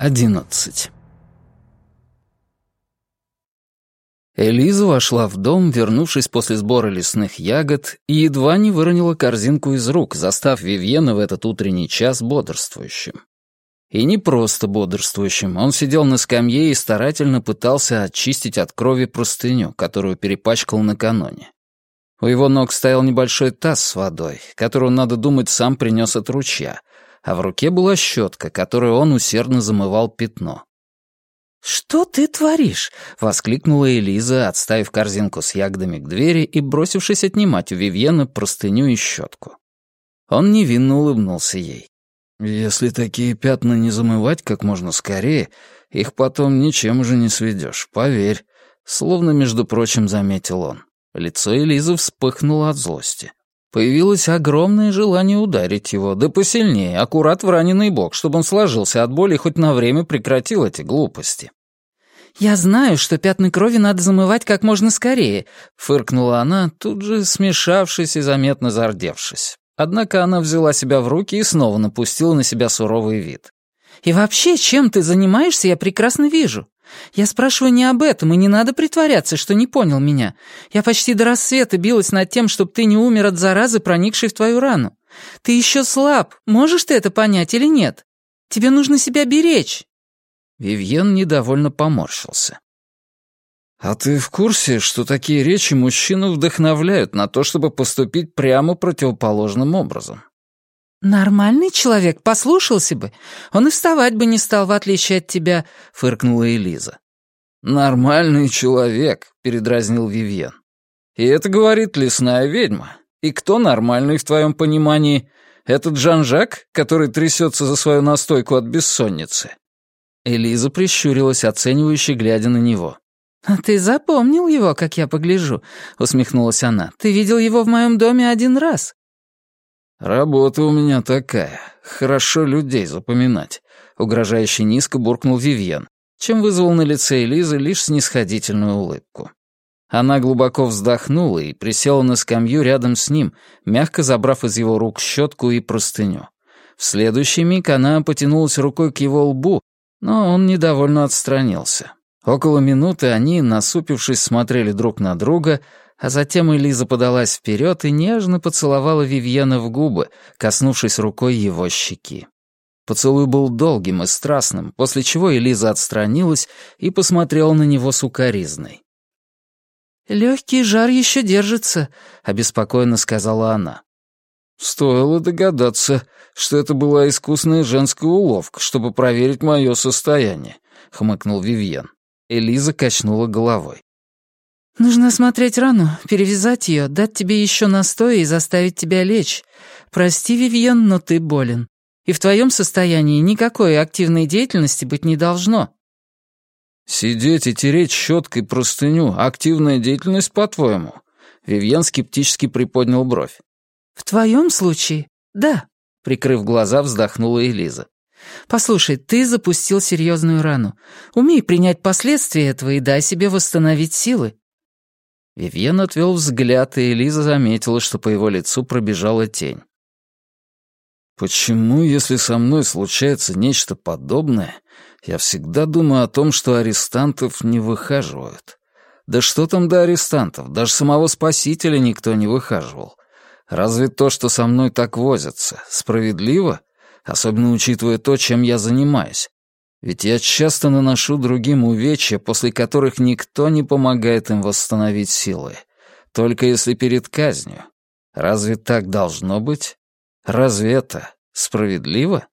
11. Элиза вошла в дом, вернувшись после сбора лесных ягод, и едва не выронила корзинку из рук, застав Вивьена в этот утренний час бодрствующим. И не просто бодрствующим, он сидел на скамье и старательно пытался очистить от крови простыню, которую перепачкал накануне. У его ног стоял небольшой таз с водой, которую, надо думать, сам принес от ручья, а в руке была щетка, которой он усердно замывал пятно. «Что ты творишь?» — воскликнула Элиза, отставив корзинку с ягодами к двери и бросившись отнимать у Вивьена простыню и щетку. Он невинно улыбнулся ей. «Если такие пятна не замывать как можно скорее, их потом ничем уже не сведешь, поверь», — словно, между прочим, заметил он. Лицо Элизы вспыхнуло от злости. Появилось огромное желание ударить его, да посильнее, аккурат в раненый бок, чтобы он сложился от боли и хоть на время прекратил эти глупости. «Я знаю, что пятна крови надо замывать как можно скорее», — фыркнула она, тут же смешавшись и заметно зардевшись. Однако она взяла себя в руки и снова напустила на себя суровый вид. «И вообще, чем ты занимаешься, я прекрасно вижу. Я спрашиваю не об этом, и не надо притворяться, что не понял меня. Я почти до рассвета билась над тем, чтобы ты не умер от заразы, проникшей в твою рану. Ты еще слаб, можешь ты это понять или нет? Тебе нужно себя беречь». Вивьен недовольно поморщился. «А ты в курсе, что такие речи мужчину вдохновляют на то, чтобы поступить прямо противоположным образом?» «Нормальный человек послушался бы. Он и вставать бы не стал, в отличие от тебя», — фыркнула Элиза. «Нормальный человек», — передразнил Вивьен. «И это говорит лесная ведьма. И кто нормальный в твоем понимании? Этот Жан-Жак, который трясется за свою настойку от бессонницы?» Элиза прищурилась, оценивающе глядя на него. «А ты запомнил его, как я погляжу», — усмехнулась она. «Ты видел его в моем доме один раз. «Работа у меня такая. Хорошо людей запоминать», — угрожающе низко буркнул Вивьен, чем вызвал на лице Элизы лишь снисходительную улыбку. Она глубоко вздохнула и присела на скамью рядом с ним, мягко забрав из его рук щетку и простыню. В следующий миг она потянулась рукой к его лбу, но он недовольно отстранился. Около минуты они, насупившись, смотрели друг на друга, а затем Элиза подалась вперед и нежно поцеловала Вивьена в губы, коснувшись рукой его щеки. Поцелуй был долгим и страстным, после чего Элиза отстранилась и посмотрела на него сукоризной. «Легкий жар еще держится», — обеспокоенно сказала она. «Стоило догадаться, что это была искусная женская уловка, чтобы проверить мое состояние», — хмыкнул Вивьен. Элиза качнула головой. «Нужно осмотреть рану, перевязать ее, дать тебе еще настой и заставить тебя лечь. Прости, Вивьен, но ты болен. И в твоем состоянии никакой активной деятельности быть не должно». «Сидеть и тереть щеткой простыню — активная деятельность, по-твоему?» Вивьен скептически приподнял бровь. «В твоем случае, да», — прикрыв глаза, вздохнула Элиза. «Послушай, ты запустил серьезную рану. Умей принять последствия этого и дай себе восстановить силы. Вивьен отвел взгляд, и Элиза заметила, что по его лицу пробежала тень. «Почему, если со мной случается нечто подобное, я всегда думаю о том, что арестантов не выхаживают? Да что там до арестантов, даже самого спасителя никто не выхаживал. Разве то, что со мной так возятся, справедливо? Особенно учитывая то, чем я занимаюсь. Ведь я часто наношу другим увечья, после которых никто не помогает им восстановить силы. Только если перед казнью. Разве так должно быть? Разве это справедливо?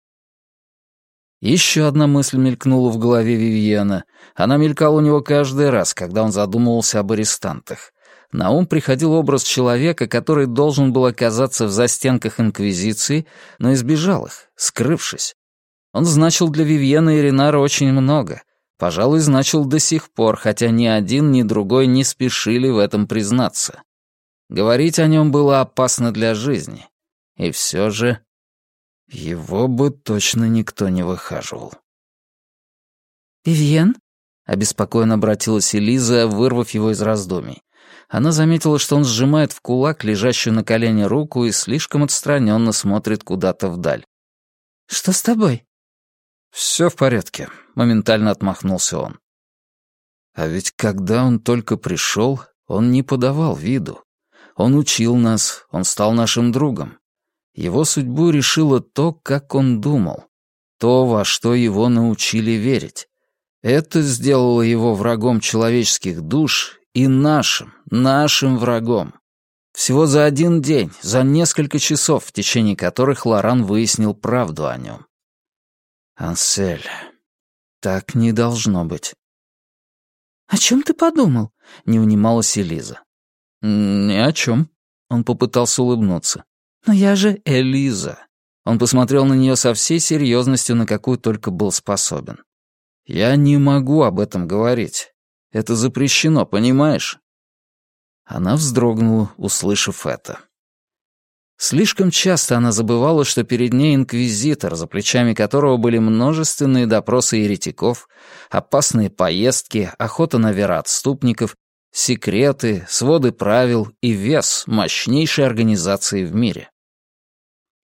Еще одна мысль мелькнула в голове Вивьена. Она мелькала у него каждый раз, когда он задумывался об арестантах. На ум приходил образ человека, который должен был оказаться в застенках Инквизиции, но избежал их, скрывшись. Он значил для Вивьена и Ренара очень много. Пожалуй, значил до сих пор, хотя ни один, ни другой не спешили в этом признаться. Говорить о нем было опасно для жизни. И все же его бы точно никто не выхаживал. «Вивьен?» — обеспокоенно обратилась Элиза, вырвав его из раздумий. Она заметила, что он сжимает в кулак лежащую на колене руку и слишком отстраненно смотрит куда-то вдаль. «Что с тобой?» Все в порядке», — моментально отмахнулся он. А ведь когда он только пришел, он не подавал виду. Он учил нас, он стал нашим другом. Его судьбу решило то, как он думал, то, во что его научили верить. Это сделало его врагом человеческих душ и нашим, нашим врагом. Всего за один день, за несколько часов, в течение которых Лоран выяснил правду о нем. «Ансель, так не должно быть». «О чем ты подумал?» — не унималась Элиза. «Ни о чем». Он попытался улыбнуться. «Но я же...» «Элиза». Он посмотрел на нее со всей серьезностью, на какую только был способен. «Я не могу об этом говорить. Это запрещено, понимаешь? Она вздрогнула, услышав это. Слишком часто она забывала, что перед ней инквизитор, за плечами которого были множественные допросы еретиков, опасные поездки, охота на вероотступников, секреты, своды правил и вес мощнейшей организации в мире.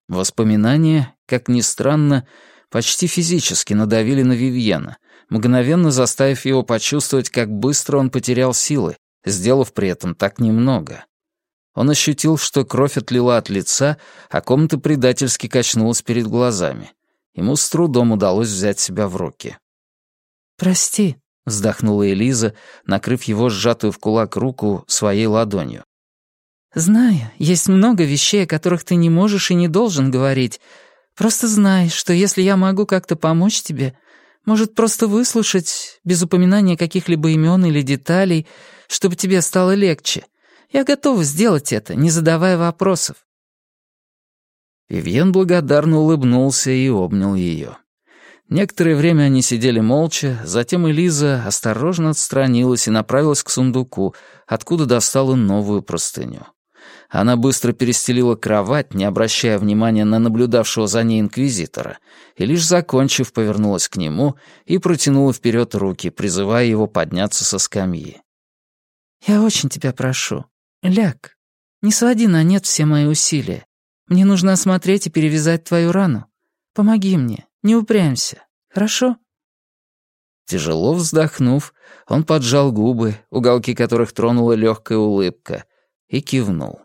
Воспоминания, как ни странно, почти физически надавили на Вивьена, мгновенно заставив его почувствовать, как быстро он потерял силы, сделав при этом так немного. Он ощутил, что кровь отлила от лица, а комната предательски качнулась перед глазами. Ему с трудом удалось взять себя в руки. «Прости», — вздохнула Элиза, накрыв его сжатую в кулак руку своей ладонью. «Знаю, есть много вещей, о которых ты не можешь и не должен говорить. Просто знай, что если я могу как-то помочь тебе, может, просто выслушать, без упоминания каких-либо имен или деталей, чтобы тебе стало легче. Я готова сделать это, не задавая вопросов». Вивьен благодарно улыбнулся и обнял ее. Некоторое время они сидели молча, затем Элиза осторожно отстранилась и направилась к сундуку, откуда достала новую простыню. Она быстро перестелила кровать, не обращая внимания на наблюдавшего за ней инквизитора, и лишь закончив, повернулась к нему и протянула вперед руки, призывая его подняться со скамьи. «Я очень тебя прошу, ляг, не своди на нет все мои усилия. Мне нужно осмотреть и перевязать твою рану. Помоги мне, не упрямься, хорошо?» Тяжело вздохнув, он поджал губы, уголки которых тронула легкая улыбка, и кивнул.